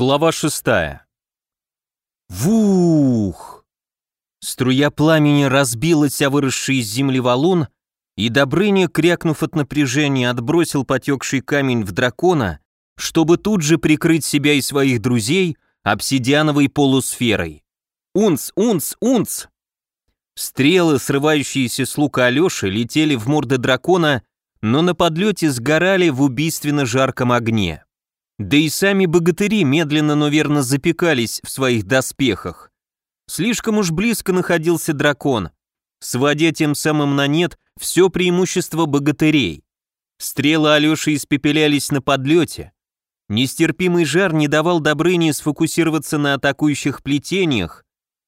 Глава шестая. Вух! Струя пламени разбилась о выросший из земли валун, и Добрыня, крякнув от напряжения, отбросил потекший камень в дракона, чтобы тут же прикрыть себя и своих друзей обсидиановой полусферой. «Унц! Унц! Унц!» Стрелы, срывающиеся с лука Алёши, летели в морды дракона, но на подлете сгорали в убийственно жарком огне. Да и сами богатыри медленно, но верно запекались в своих доспехах. Слишком уж близко находился дракон, сводя тем самым на нет все преимущество богатырей. Стрелы Алёши испепелялись на подлете. Нестерпимый жар не давал Добрыне сфокусироваться на атакующих плетениях,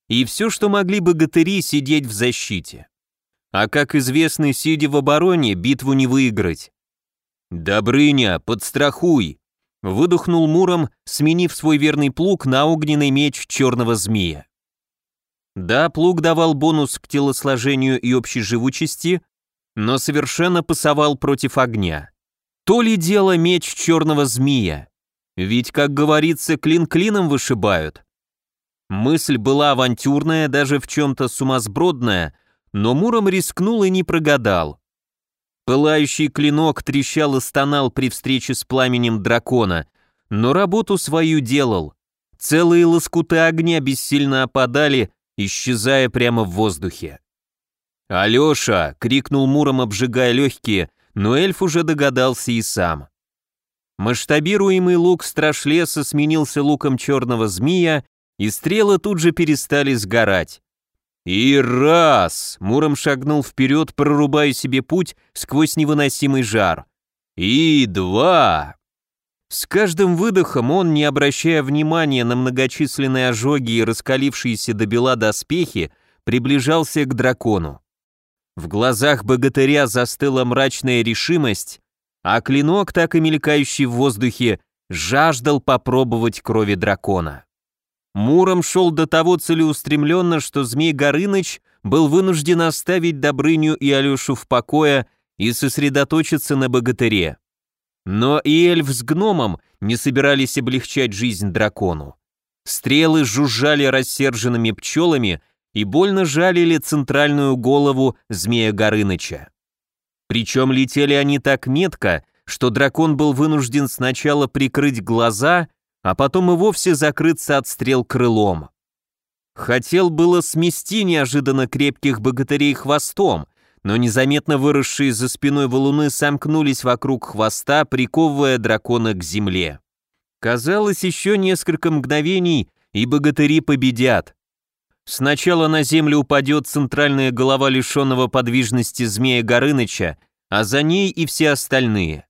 и все, что могли богатыри, сидеть в защите. А как известно, сидя в обороне, битву не выиграть. «Добрыня, подстрахуй!» Выдохнул Муром, сменив свой верный плуг на огненный меч черного змея. Да, плуг давал бонус к телосложению и общей живучести, но совершенно пасовал против огня. То ли дело меч черного змея. Ведь, как говорится, клин клином вышибают. Мысль была авантюрная, даже в чем-то сумасбродная, но Муром рискнул и не прогадал. Пылающий клинок трещал и стонал при встрече с пламенем дракона, но работу свою делал. Целые лоскуты огня бессильно опадали, исчезая прямо в воздухе. «Алеша!» — крикнул Муром, обжигая легкие, но эльф уже догадался и сам. Масштабируемый лук страж леса сменился луком черного змея, и стрелы тут же перестали сгорать. И раз! Муром шагнул вперед, прорубая себе путь сквозь невыносимый жар. И два! С каждым выдохом он, не обращая внимания на многочисленные ожоги и раскалившиеся до бела доспехи, приближался к дракону. В глазах богатыря застыла мрачная решимость, а клинок, так и мелькающий в воздухе, жаждал попробовать крови дракона. Муром шел до того целеустремленно, что Змей Горыныч был вынужден оставить Добрыню и Алешу в покое и сосредоточиться на богатыре. Но и эльф с гномом не собирались облегчать жизнь дракону. Стрелы жужжали рассерженными пчелами и больно жалили центральную голову Змея Горыныча. Причем летели они так метко, что дракон был вынужден сначала прикрыть глаза, а потом и вовсе закрыться от стрел крылом. Хотел было смести неожиданно крепких богатырей хвостом, но незаметно выросшие за спиной валуны сомкнулись вокруг хвоста, приковывая дракона к земле. Казалось, еще несколько мгновений, и богатыри победят. Сначала на землю упадет центральная голова лишенного подвижности змея Горыныча, а за ней и все остальные.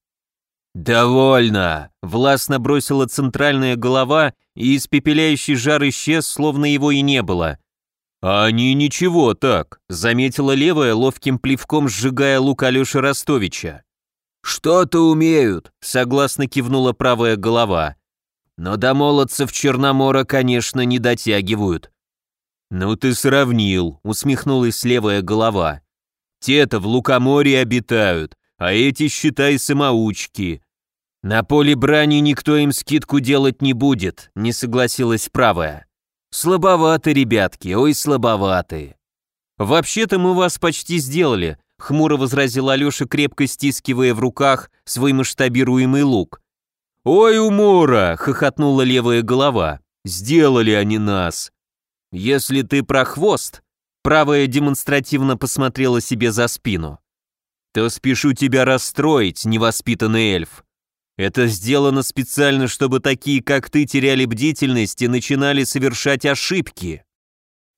«Довольно!» — властно бросила центральная голова, и испепеляющий жар исчез, словно его и не было. «Они ничего так», — заметила левая, ловким плевком сжигая лук Алеши Ростовича. «Что-то умеют», — согласно кивнула правая голова. «Но до молодцев Черномора, конечно, не дотягивают». «Ну ты сравнил», — усмехнулась левая голова. «Те-то в Лукоморье обитают, а эти, считай, самоучки. На поле брани никто им скидку делать не будет, не согласилась правая. Слабоваты, ребятки, ой, слабоваты. Вообще-то мы вас почти сделали, хмуро возразил Алеша, крепко стискивая в руках свой масштабируемый лук. «Ой, умора!» — хохотнула левая голова. «Сделали они нас!» «Если ты про хвост», — правая демонстративно посмотрела себе за спину то спешу тебя расстроить, невоспитанный эльф. Это сделано специально, чтобы такие, как ты, теряли бдительность и начинали совершать ошибки.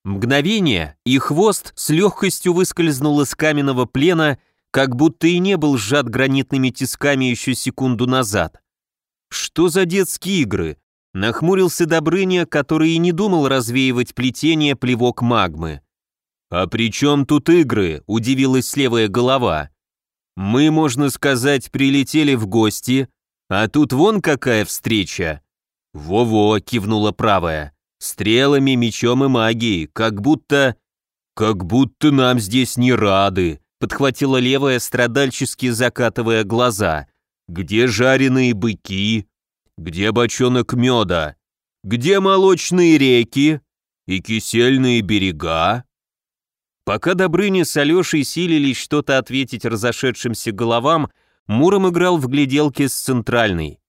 Мгновение, и хвост с легкостью выскользнул из каменного плена, как будто и не был сжат гранитными тисками еще секунду назад. Что за детские игры? Нахмурился Добрыня, который и не думал развеивать плетение плевок магмы. «А при чем тут игры?» – удивилась левая голова. Мы, можно сказать, прилетели в гости, а тут вон какая встреча. Во-во, кивнула правая. Стрелами, мечом и магией, как будто... Как будто нам здесь не рады, подхватила левая, страдальчески закатывая глаза. Где жареные быки? Где бочонок меда? Где молочные реки и кисельные берега?» Пока Добрыня с Алешей силились что-то ответить разошедшимся головам, Муром играл в гляделки с центральной.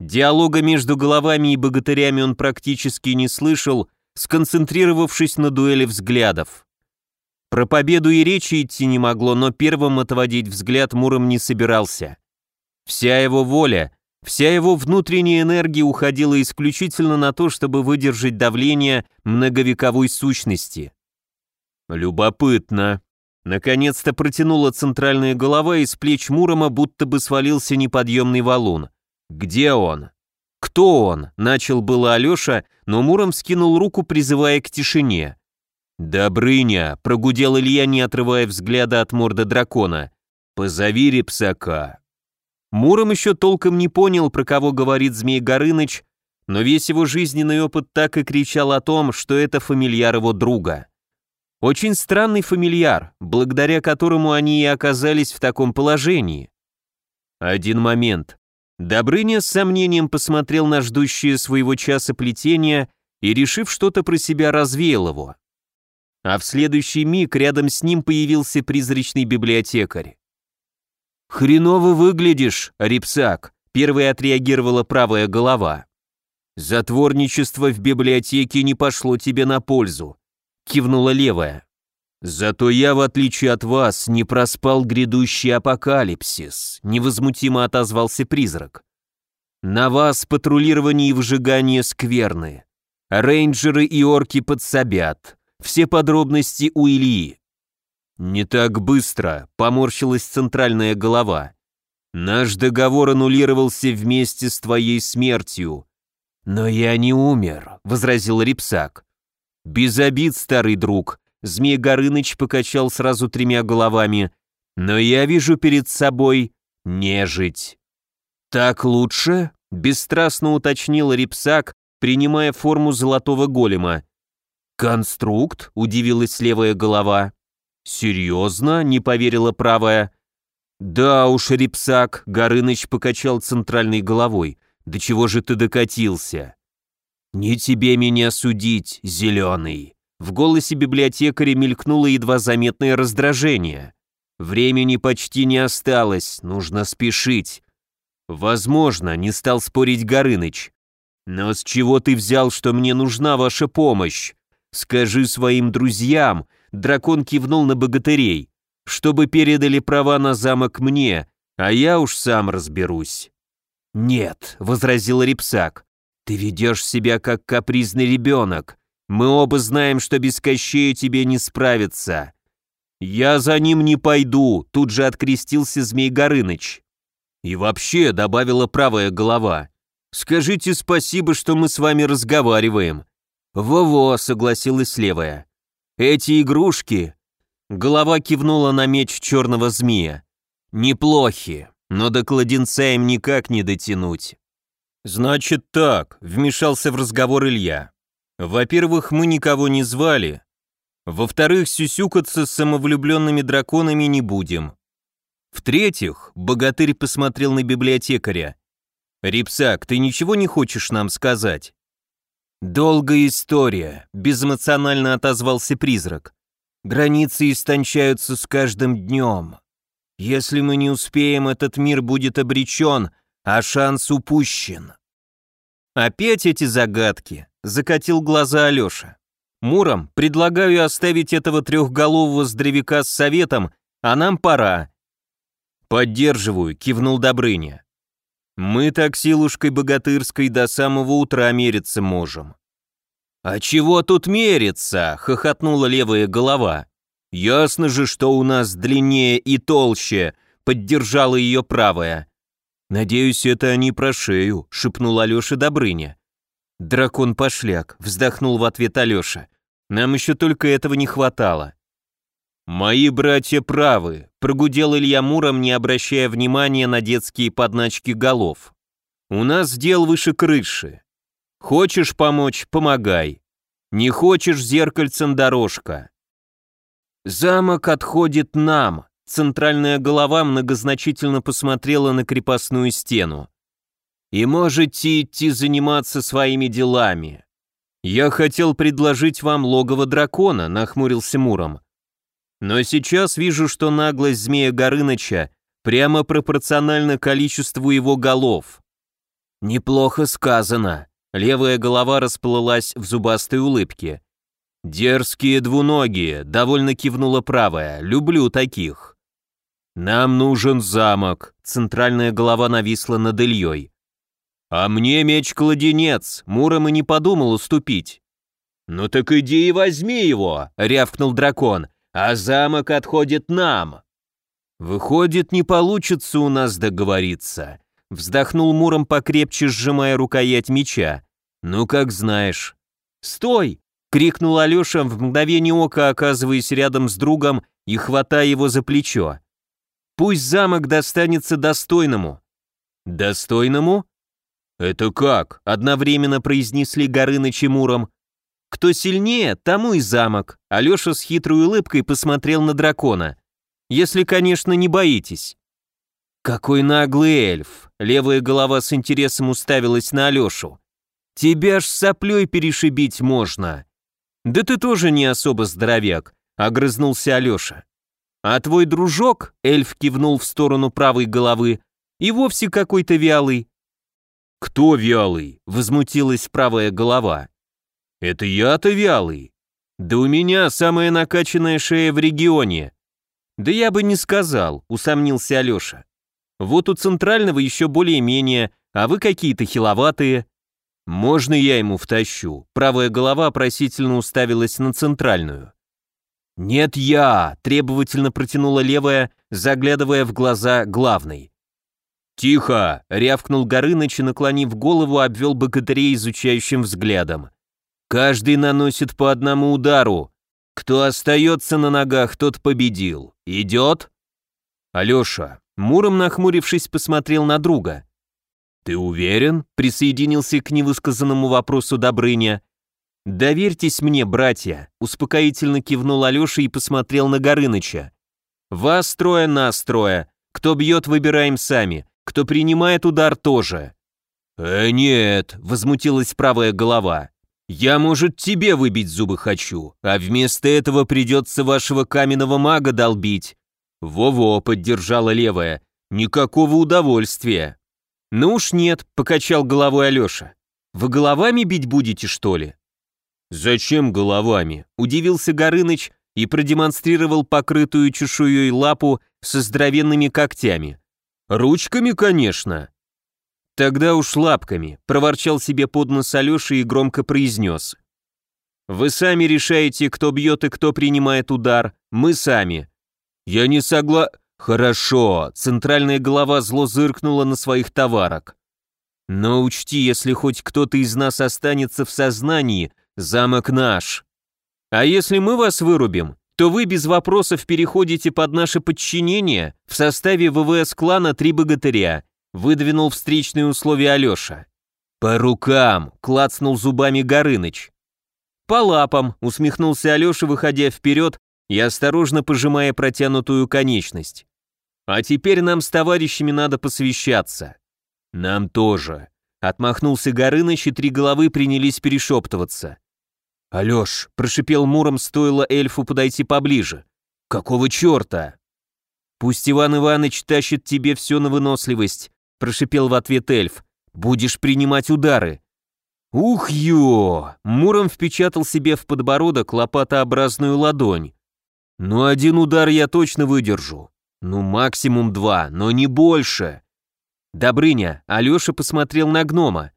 Диалога между головами и богатырями он практически не слышал, сконцентрировавшись на дуэли взглядов. Про победу и речи идти не могло, но первым отводить взгляд Муром не собирался. Вся его воля, вся его внутренняя энергия уходила исключительно на то, чтобы выдержать давление многовековой сущности. Любопытно. Наконец-то протянула центральная голова, из плеч Мурома будто бы свалился неподъемный валун. «Где он?» «Кто он?» — начал было Алеша, но Муром скинул руку, призывая к тишине. «Добрыня!» — прогудел Илья, не отрывая взгляда от морды дракона. «Позови Репсака!» Муром еще толком не понял, про кого говорит Змей Горыныч, но весь его жизненный опыт так и кричал о том, что это фамильяр его друга. Очень странный фамильяр, благодаря которому они и оказались в таком положении. Один момент. Добрыня с сомнением посмотрел на ждущее своего часа плетения и, решив что-то про себя, развеял его. А в следующий миг рядом с ним появился призрачный библиотекарь. «Хреново выглядишь, Рипсак», — первой отреагировала правая голова. «Затворничество в библиотеке не пошло тебе на пользу кивнула левая. Зато я, в отличие от вас, не проспал грядущий апокалипсис, невозмутимо отозвался призрак. На вас патрулирование и выжигание скверны. Рейнджеры и орки подсобят. Все подробности у Ильи. Не так быстро, поморщилась центральная голова. Наш договор аннулировался вместе с твоей смертью. Но я не умер, возразил Рипсак. «Без обид, старый друг», — Змей Горыныч покачал сразу тремя головами, «но я вижу перед собой нежить». «Так лучше?» — бесстрастно уточнил Рипсак, принимая форму золотого голема. «Конструкт?» — удивилась левая голова. «Серьезно?» — не поверила правая. «Да уж, Рипсак», — Горыныч покачал центральной головой. «До чего же ты докатился?» «Не тебе меня судить, зеленый!» В голосе библиотекаря мелькнуло едва заметное раздражение. «Времени почти не осталось, нужно спешить». «Возможно», — не стал спорить Горыныч. «Но с чего ты взял, что мне нужна ваша помощь? Скажи своим друзьям», — дракон кивнул на богатырей, «чтобы передали права на замок мне, а я уж сам разберусь». «Нет», — возразил Репсак, «Ты ведешь себя как капризный ребенок. Мы оба знаем, что без Кощея тебе не справиться». «Я за ним не пойду», — тут же открестился Змей Горыныч. «И вообще», — добавила правая голова, — «скажите спасибо, что мы с вами разговариваем». «Во-во», — согласилась левая. «Эти игрушки...» Голова кивнула на меч черного змея. «Неплохи, но до кладенца им никак не дотянуть». «Значит так», — вмешался в разговор Илья. «Во-первых, мы никого не звали. Во-вторых, сюсюкаться с самовлюбленными драконами не будем. В-третьих, богатырь посмотрел на библиотекаря. «Рипсак, ты ничего не хочешь нам сказать?» «Долгая история», — безэмоционально отозвался призрак. «Границы истончаются с каждым днем. Если мы не успеем, этот мир будет обречен, а шанс упущен. Опять эти загадки, закатил глаза Алеша. Муром, предлагаю оставить этого трехголового здоровяка с советом, а нам пора. Поддерживаю, кивнул Добрыня. Мы так силушкой богатырской до самого утра мериться можем. «А чего тут мериться?» — хохотнула левая голова. «Ясно же, что у нас длиннее и толще», — поддержала ее правая. «Надеюсь, это они про шею», — шепнул Алёша Добрыня. «Дракон-пошляк», — вздохнул в ответ Алёша. «Нам еще только этого не хватало». «Мои братья правы», — прогудел Илья Муром, не обращая внимания на детские подначки голов. «У нас дел выше крыши. Хочешь помочь — помогай. Не хочешь — зеркальцем дорожка». «Замок отходит нам», Центральная голова многозначительно посмотрела на крепостную стену. и можете идти заниматься своими делами. Я хотел предложить вам логово дракона, нахмурился Муром. Но сейчас вижу, что наглость змея Горыныча прямо пропорциональна количеству его голов. Неплохо сказано. Левая голова расплылась в зубастой улыбке. «Дерзкие двуногие», — довольно кивнула правая, — «люблю таких». «Нам нужен замок», — центральная голова нависла над Ильей. «А мне меч-кладенец», — Муром и не подумал уступить. «Ну так иди и возьми его», — рявкнул дракон, — «а замок отходит нам». «Выходит, не получится у нас договориться», — вздохнул Муром покрепче, сжимая рукоять меча. «Ну, как знаешь». «Стой!» крикнул Алеша, в мгновение ока оказываясь рядом с другом и хватая его за плечо. «Пусть замок достанется достойному». «Достойному?» «Это как?» — одновременно произнесли Горыныч и Муром. «Кто сильнее, тому и замок», — Алеша с хитрой улыбкой посмотрел на дракона. «Если, конечно, не боитесь». «Какой наглый эльф!» — левая голова с интересом уставилась на Алешу. «Тебя ж соплей перешибить можно!» «Да ты тоже не особо здоровяк», — огрызнулся Алеша. «А твой дружок», — эльф кивнул в сторону правой головы, «и вовсе какой-то вялый». «Кто вялый?» — возмутилась правая голова. «Это я-то вялый. Да у меня самая накачанная шея в регионе». «Да я бы не сказал», — усомнился Алеша. «Вот у центрального еще более-менее, а вы какие-то хиловатые». «Можно я ему втащу?» Правая голова просительно уставилась на центральную. «Нет, я!» – требовательно протянула левая, заглядывая в глаза главной. «Тихо!» – рявкнул Горыныч и, наклонив голову, обвел богатырей изучающим взглядом. «Каждый наносит по одному удару. Кто остается на ногах, тот победил. Идет?» Алеша, Муром нахмурившись, посмотрел на друга. «Ты уверен?» — присоединился к невысказанному вопросу Добрыня. «Доверьтесь мне, братья», — успокоительно кивнул Алеша и посмотрел на Горыныча. «Вас трое, нас трое. Кто бьет, выбираем сами. Кто принимает удар, тоже». «Э, нет», — возмутилась правая голова. «Я, может, тебе выбить зубы хочу, а вместо этого придется вашего каменного мага долбить». «Во-во», — поддержала левая. «Никакого удовольствия». «Ну уж нет», — покачал головой Алеша. «Вы головами бить будете, что ли?» «Зачем головами?» — удивился Горыныч и продемонстрировал покрытую чешуей лапу со здоровенными когтями. «Ручками, конечно». «Тогда уж лапками», — проворчал себе под нос Алеша и громко произнес. «Вы сами решаете, кто бьет и кто принимает удар. Мы сами». «Я не согла...» «Хорошо», — центральная голова зло зыркнула на своих товарок. «Но учти, если хоть кто-то из нас останется в сознании, замок наш. А если мы вас вырубим, то вы без вопросов переходите под наше подчинение в составе ВВС клана «Три богатыря», выдвинул встречные условия Алеша. «По рукам!» — клацнул зубами Горыныч. «По лапам!» — усмехнулся Алеша, выходя вперед и осторожно пожимая протянутую конечность. «А теперь нам с товарищами надо посвящаться». «Нам тоже», — отмахнулся Горыныч, и три головы принялись перешептываться. «Алеш», — прошипел Муром, стоило эльфу подойти поближе. «Какого черта?» «Пусть Иван Иванович тащит тебе все на выносливость», — прошипел в ответ эльф. «Будешь принимать удары». «Ух, ё!» Муром впечатал себе в подбородок лопатообразную ладонь. Ну, один удар я точно выдержу. Ну, максимум два, но не больше. Добрыня, Алеша посмотрел на гнома.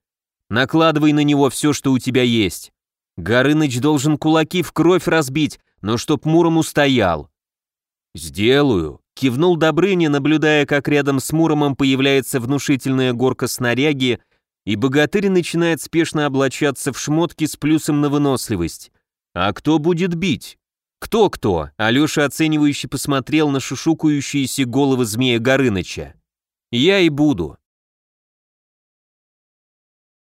Накладывай на него все, что у тебя есть. Горыныч должен кулаки в кровь разбить, но чтоб Муром устоял. Сделаю, кивнул Добрыня, наблюдая, как рядом с Муромом появляется внушительная горка снаряги, и богатырь начинает спешно облачаться в шмотки с плюсом на выносливость. А кто будет бить? «Кто-кто?» — Алеша оценивающе посмотрел на шушукающиеся головы змея Горыныча. «Я и буду.